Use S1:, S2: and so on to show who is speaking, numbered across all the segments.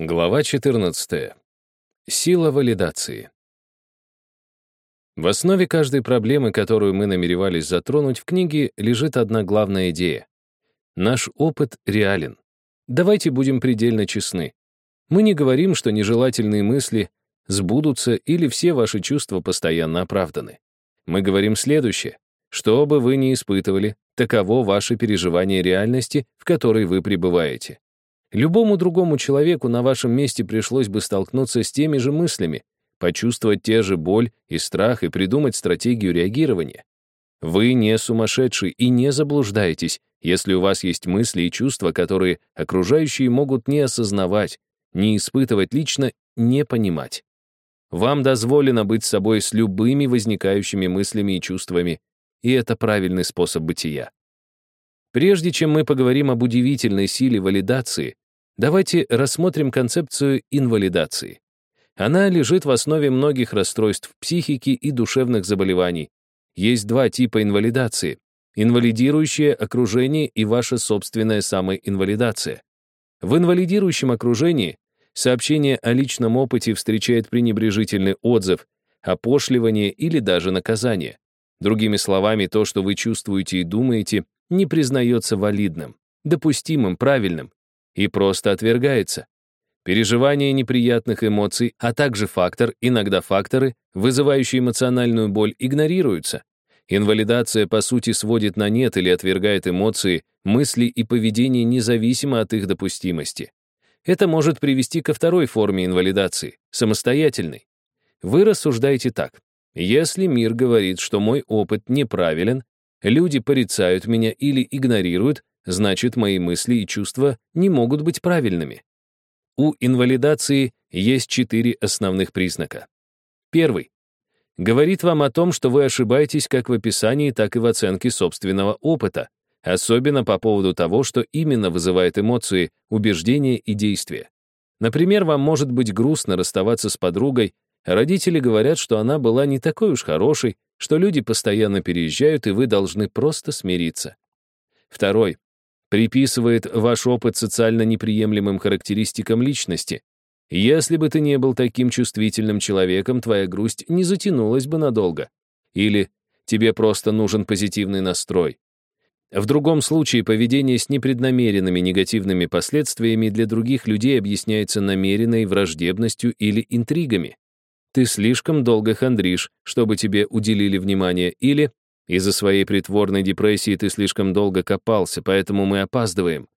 S1: Глава 14. Сила валидации. В основе каждой проблемы, которую мы намеревались затронуть в книге, лежит одна главная идея. Наш опыт реален. Давайте будем предельно честны. Мы не говорим, что нежелательные мысли сбудутся или все ваши чувства постоянно оправданы. Мы говорим следующее. Что бы вы ни испытывали, таково ваше переживание реальности, в которой вы пребываете. Любому другому человеку на вашем месте пришлось бы столкнуться с теми же мыслями, почувствовать те же боль и страх и придумать стратегию реагирования. Вы не сумасшедший и не заблуждаетесь, если у вас есть мысли и чувства, которые окружающие могут не осознавать, не испытывать лично, не понимать. Вам дозволено быть собой с любыми возникающими мыслями и чувствами, и это правильный способ бытия. Прежде чем мы поговорим об удивительной силе валидации, давайте рассмотрим концепцию инвалидации. Она лежит в основе многих расстройств психики и душевных заболеваний. Есть два типа инвалидации — инвалидирующее окружение и ваша собственная самоинвалидация. В инвалидирующем окружении сообщение о личном опыте встречает пренебрежительный отзыв, опошливание или даже наказание. Другими словами, то, что вы чувствуете и думаете, не признается валидным, допустимым, правильным и просто отвергается. Переживание неприятных эмоций, а также фактор, иногда факторы, вызывающие эмоциональную боль, игнорируются. Инвалидация, по сути, сводит на нет или отвергает эмоции, мысли и поведение независимо от их допустимости. Это может привести ко второй форме инвалидации, самостоятельной. Вы рассуждаете так. Если мир говорит, что мой опыт неправилен, люди порицают меня или игнорируют, значит, мои мысли и чувства не могут быть правильными. У инвалидации есть четыре основных признака. Первый. Говорит вам о том, что вы ошибаетесь как в описании, так и в оценке собственного опыта, особенно по поводу того, что именно вызывает эмоции, убеждения и действия. Например, вам может быть грустно расставаться с подругой, Родители говорят, что она была не такой уж хорошей, что люди постоянно переезжают, и вы должны просто смириться. Второй. Приписывает ваш опыт социально неприемлемым характеристикам личности. Если бы ты не был таким чувствительным человеком, твоя грусть не затянулась бы надолго. Или тебе просто нужен позитивный настрой. В другом случае поведение с непреднамеренными негативными последствиями для других людей объясняется намеренной враждебностью или интригами ты слишком долго хандришь, чтобы тебе уделили внимание, или из-за своей притворной депрессии ты слишком долго копался, поэтому мы опаздываем.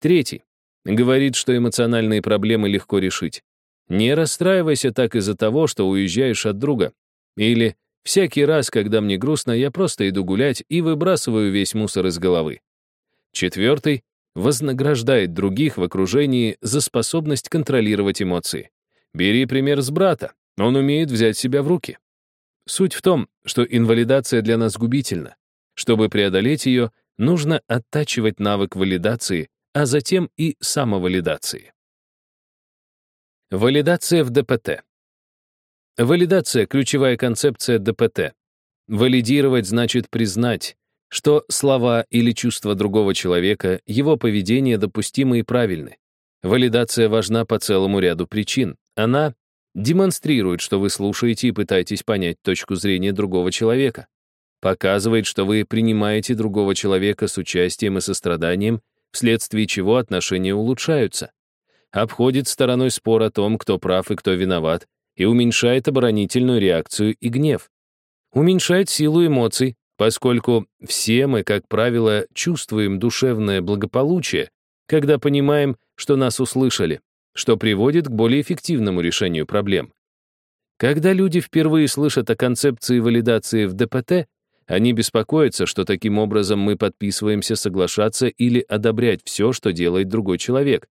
S1: Третий. Говорит, что эмоциональные проблемы легко решить. Не расстраивайся так из-за того, что уезжаешь от друга. Или всякий раз, когда мне грустно, я просто иду гулять и выбрасываю весь мусор из головы. Четвертый. Вознаграждает других в окружении за способность контролировать эмоции. Бери пример с брата. Он умеет взять себя в руки. Суть в том, что инвалидация для нас губительна. Чтобы преодолеть ее, нужно оттачивать навык валидации, а затем и самовалидации. Валидация в ДПТ. Валидация — ключевая концепция ДПТ. Валидировать значит признать, что слова или чувства другого человека, его поведение допустимы и правильны. Валидация важна по целому ряду причин. Она демонстрирует, что вы слушаете и пытаетесь понять точку зрения другого человека. Показывает, что вы принимаете другого человека с участием и состраданием, вследствие чего отношения улучшаются. Обходит стороной спор о том, кто прав и кто виноват, и уменьшает оборонительную реакцию и гнев. Уменьшает силу эмоций, поскольку все мы, как правило, чувствуем душевное благополучие, когда понимаем, что нас услышали что приводит к более эффективному решению проблем. Когда люди впервые слышат о концепции валидации в ДПТ, они беспокоятся, что таким образом мы подписываемся соглашаться или одобрять все, что делает другой человек.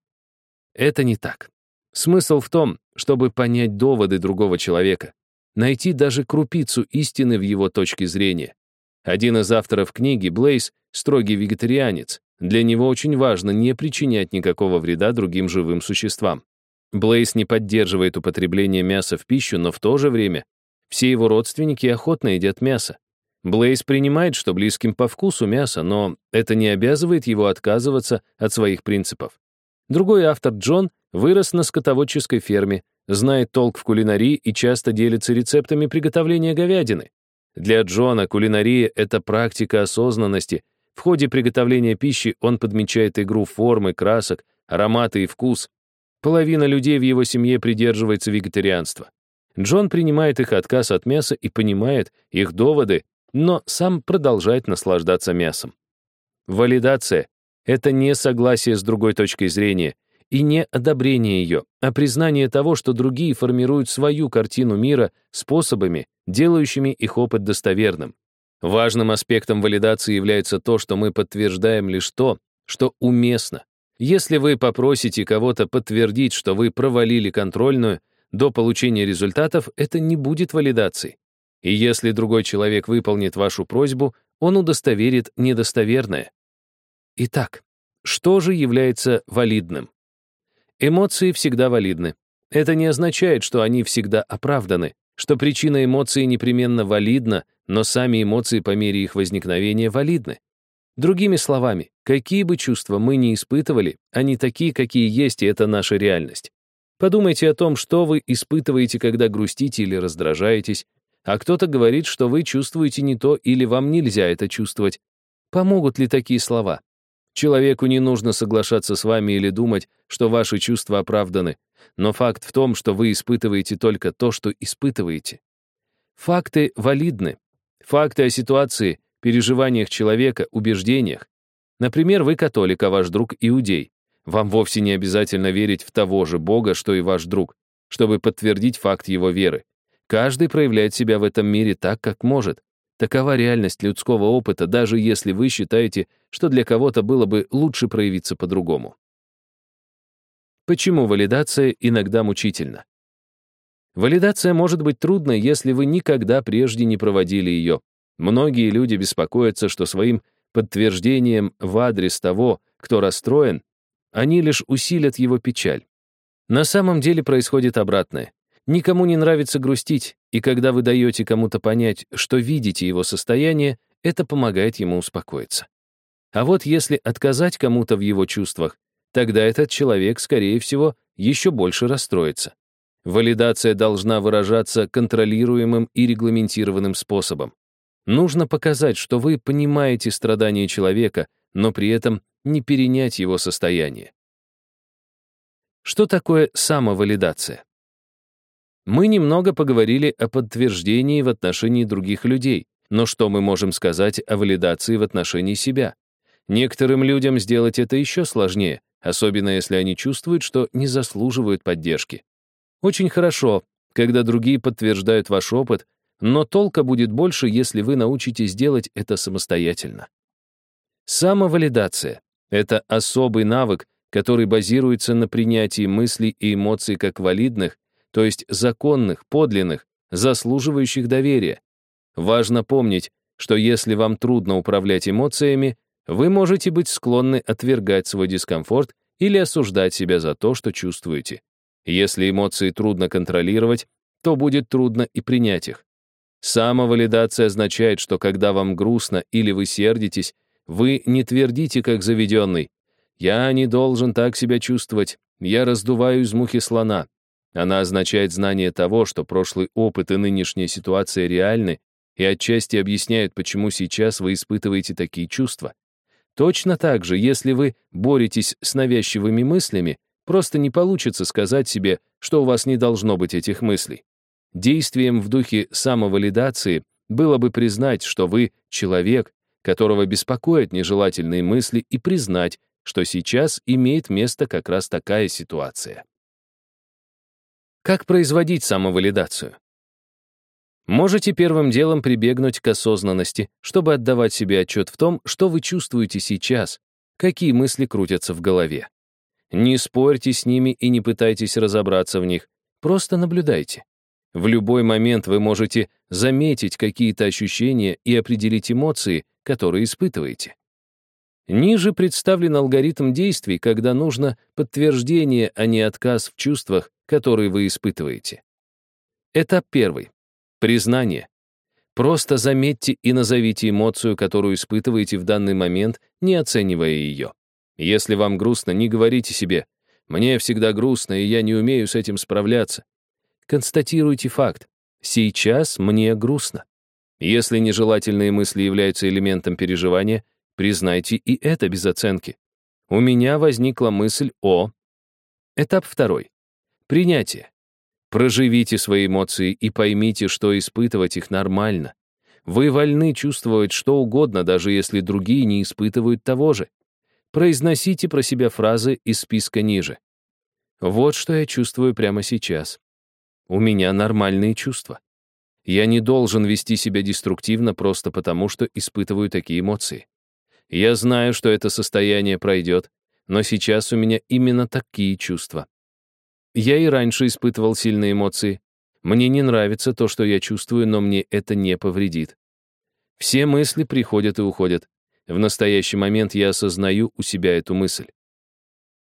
S1: Это не так. Смысл в том, чтобы понять доводы другого человека, найти даже крупицу истины в его точке зрения. Один из авторов книги, Блейз, строгий вегетарианец, для него очень важно не причинять никакого вреда другим живым существам. Блейз не поддерживает употребление мяса в пищу, но в то же время все его родственники охотно едят мясо. Блейз принимает, что близким по вкусу мясо, но это не обязывает его отказываться от своих принципов. Другой автор, Джон, вырос на скотоводческой ферме, знает толк в кулинарии и часто делится рецептами приготовления говядины. Для Джона кулинария — это практика осознанности. В ходе приготовления пищи он подмечает игру формы, красок, ароматы и вкус. Половина людей в его семье придерживается вегетарианства. Джон принимает их отказ от мяса и понимает их доводы, но сам продолжает наслаждаться мясом. Валидация — это не согласие с другой точкой зрения и не одобрение ее, а признание того, что другие формируют свою картину мира способами, делающими их опыт достоверным. Важным аспектом валидации является то, что мы подтверждаем лишь то, что уместно. Если вы попросите кого-то подтвердить, что вы провалили контрольную, до получения результатов это не будет валидацией. И если другой человек выполнит вашу просьбу, он удостоверит недостоверное. Итак, что же является валидным? Эмоции всегда валидны. Это не означает, что они всегда оправданы, что причина эмоции непременно валидна, но сами эмоции по мере их возникновения валидны. Другими словами, какие бы чувства мы ни испытывали, они такие, какие есть, и это наша реальность. Подумайте о том, что вы испытываете, когда грустите или раздражаетесь, а кто-то говорит, что вы чувствуете не то или вам нельзя это чувствовать. Помогут ли такие слова? Человеку не нужно соглашаться с вами или думать, что ваши чувства оправданы, но факт в том, что вы испытываете только то, что испытываете. Факты валидны. Факты о ситуации, переживаниях человека, убеждениях. Например, вы католик, а ваш друг иудей. Вам вовсе не обязательно верить в того же Бога, что и ваш друг, чтобы подтвердить факт его веры. Каждый проявляет себя в этом мире так, как может. Такова реальность людского опыта, даже если вы считаете, что для кого-то было бы лучше проявиться по-другому. Почему валидация иногда мучительна? Валидация может быть трудной, если вы никогда прежде не проводили ее. Многие люди беспокоятся, что своим подтверждением в адрес того, кто расстроен, они лишь усилят его печаль. На самом деле происходит обратное. Никому не нравится грустить, и когда вы даете кому-то понять, что видите его состояние, это помогает ему успокоиться. А вот если отказать кому-то в его чувствах, тогда этот человек, скорее всего, еще больше расстроится. Валидация должна выражаться контролируемым и регламентированным способом. Нужно показать, что вы понимаете страдания человека, но при этом не перенять его состояние. Что такое самовалидация? Мы немного поговорили о подтверждении в отношении других людей, но что мы можем сказать о валидации в отношении себя? Некоторым людям сделать это еще сложнее, особенно если они чувствуют, что не заслуживают поддержки. Очень хорошо, когда другие подтверждают ваш опыт, но толка будет больше, если вы научитесь делать это самостоятельно. Самовалидация — это особый навык, который базируется на принятии мыслей и эмоций как валидных, то есть законных, подлинных, заслуживающих доверия. Важно помнить, что если вам трудно управлять эмоциями, вы можете быть склонны отвергать свой дискомфорт или осуждать себя за то, что чувствуете. Если эмоции трудно контролировать, то будет трудно и принять их. Самовалидация означает, что когда вам грустно или вы сердитесь, вы не твердите, как заведенный. «Я не должен так себя чувствовать. Я раздуваю из мухи слона». Она означает знание того, что прошлый опыт и нынешняя ситуация реальны и отчасти объясняют, почему сейчас вы испытываете такие чувства. Точно так же, если вы боретесь с навязчивыми мыслями, просто не получится сказать себе, что у вас не должно быть этих мыслей. Действием в духе самовалидации было бы признать, что вы человек, которого беспокоят нежелательные мысли, и признать, что сейчас имеет место как раз такая ситуация. Как производить самовалидацию? Можете первым делом прибегнуть к осознанности, чтобы отдавать себе отчет в том, что вы чувствуете сейчас, какие мысли крутятся в голове. Не спорьте с ними и не пытайтесь разобраться в них, просто наблюдайте. В любой момент вы можете заметить какие-то ощущения и определить эмоции, которые испытываете. Ниже представлен алгоритм действий, когда нужно подтверждение, а не отказ в чувствах, которые вы испытываете. Этап первый. Признание. Просто заметьте и назовите эмоцию, которую испытываете в данный момент, не оценивая ее. Если вам грустно, не говорите себе Мне всегда грустно, и я не умею с этим справляться. Констатируйте факт. Сейчас мне грустно. Если нежелательные мысли являются элементом переживания, признайте и это без оценки. У меня возникла мысль о... Этап второй. Принятие. Проживите свои эмоции и поймите, что испытывать их нормально. Вы вольны чувствовать что угодно, даже если другие не испытывают того же. Произносите про себя фразы из списка ниже. Вот что я чувствую прямо сейчас. У меня нормальные чувства. Я не должен вести себя деструктивно просто потому, что испытываю такие эмоции. Я знаю, что это состояние пройдет, но сейчас у меня именно такие чувства. Я и раньше испытывал сильные эмоции, мне не нравится то, что я чувствую, но мне это не повредит. Все мысли приходят и уходят. В настоящий момент я осознаю у себя эту мысль.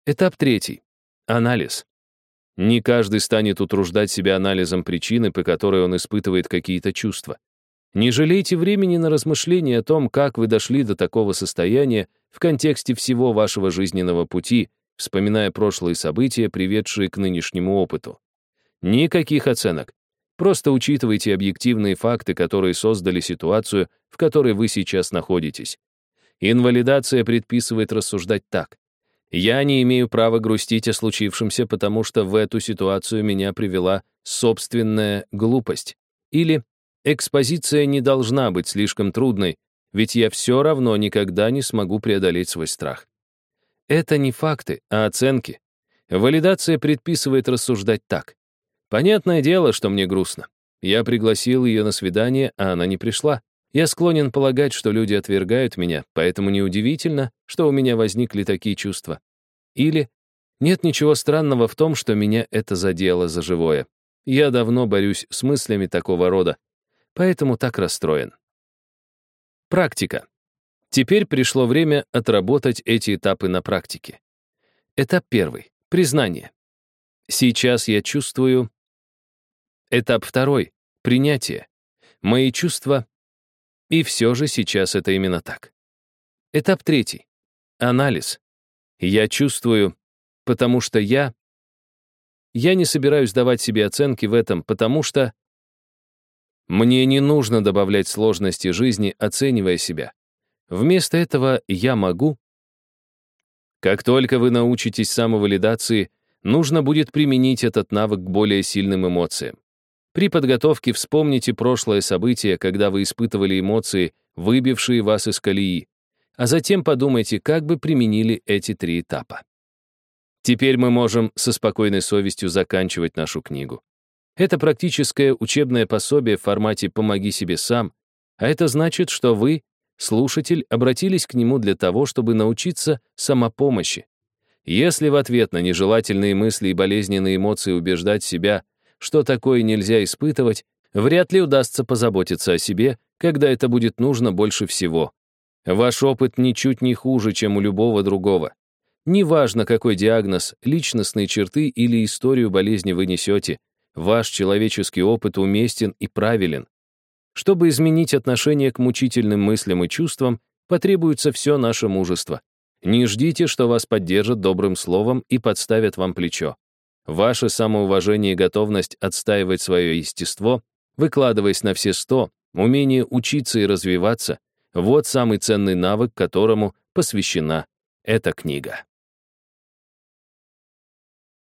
S1: Этап третий. Анализ. Не каждый станет утруждать себя анализом причины, по которой он испытывает какие-то чувства. Не жалейте времени на размышления о том, как вы дошли до такого состояния в контексте всего вашего жизненного пути, вспоминая прошлые события, приведшие к нынешнему опыту. Никаких оценок. Просто учитывайте объективные факты, которые создали ситуацию, в которой вы сейчас находитесь. Инвалидация предписывает рассуждать так. Я не имею права грустить о случившемся, потому что в эту ситуацию меня привела собственная глупость. Или экспозиция не должна быть слишком трудной, ведь я все равно никогда не смогу преодолеть свой страх. Это не факты, а оценки. Валидация предписывает рассуждать так. Понятное дело, что мне грустно. Я пригласил ее на свидание, а она не пришла. Я склонен полагать, что люди отвергают меня, поэтому неудивительно, что у меня возникли такие чувства. Или нет ничего странного в том, что меня это задело за живое. Я давно борюсь с мыслями такого рода, поэтому так расстроен. Практика. Теперь пришло время отработать эти этапы на практике. Этап первый. Признание. Сейчас я чувствую Этап второй — принятие. Мои чувства. И все же сейчас это именно так. Этап третий — анализ. Я чувствую, потому что я... Я не собираюсь давать себе оценки в этом, потому что... Мне не нужно добавлять сложности жизни, оценивая себя. Вместо этого я могу... Как только вы научитесь самовалидации, нужно будет применить этот навык к более сильным эмоциям. При подготовке вспомните прошлое событие, когда вы испытывали эмоции, выбившие вас из колеи, а затем подумайте, как бы применили эти три этапа. Теперь мы можем со спокойной совестью заканчивать нашу книгу. Это практическое учебное пособие в формате «помоги себе сам», а это значит, что вы, слушатель, обратились к нему для того, чтобы научиться самопомощи. Если в ответ на нежелательные мысли и болезненные эмоции убеждать себя, что такое нельзя испытывать, вряд ли удастся позаботиться о себе, когда это будет нужно больше всего. Ваш опыт ничуть не хуже, чем у любого другого. Неважно, какой диагноз, личностные черты или историю болезни вы несете, ваш человеческий опыт уместен и правилен. Чтобы изменить отношение к мучительным мыслям и чувствам, потребуется все наше мужество. Не ждите, что вас поддержат добрым словом и подставят вам плечо. Ваше самоуважение и готовность отстаивать свое естество, выкладываясь на все сто, умение учиться и развиваться — вот самый ценный навык, которому посвящена эта книга.